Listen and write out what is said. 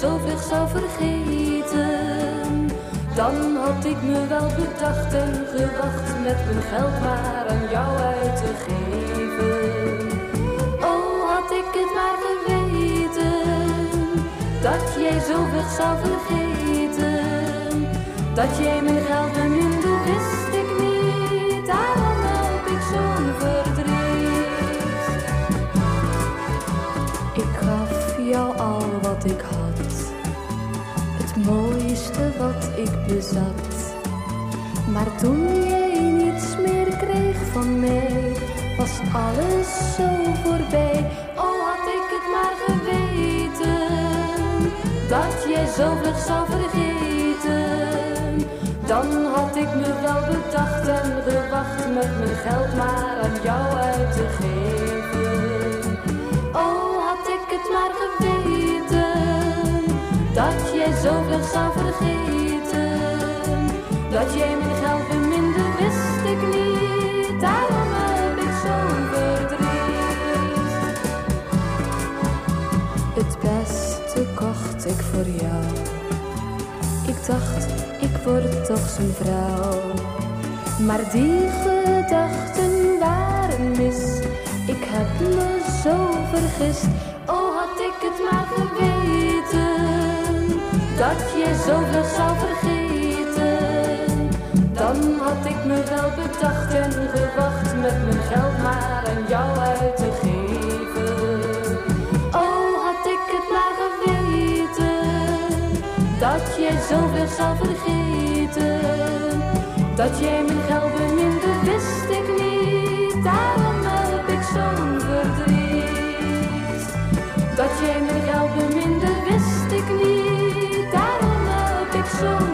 zo vlug zou vergeten. Dan had ik me wel bedacht en gewacht met mijn geld maar aan jou uit te geven. Oh, had ik het maar geweten, dat jij zo vlug zou vergeten. Dat jij mijn geld beminde, wist ik had, het mooiste wat ik bezat. Maar toen jij niets meer kreeg van mij, was alles zo voorbij. Oh, had ik het maar geweten, dat jij zo vlug zou vergeten. Dan had ik me wel bedacht en gewacht met mijn geld maar dat jij zo vlug zou vergeten. Dat jij mijn geld beminde, wist ik niet, daarom heb ik zo'n verdriet. Het beste kocht ik voor jou. Ik dacht, ik word toch zijn vrouw. Maar die gedachten waren mis. Ik heb me zo vergist. Oh, had ik het maar geweten dat je zoveel zal vergeten. Dan had ik me wel bedacht en gewacht met mijn geld maar aan jou uit te geven. Oh, had ik het maar geweten, dat je zoveel zal vergeten. Dat jij mijn geld beminde wist ik niet, daarom heb ik zo'n verdriet. Dat jij so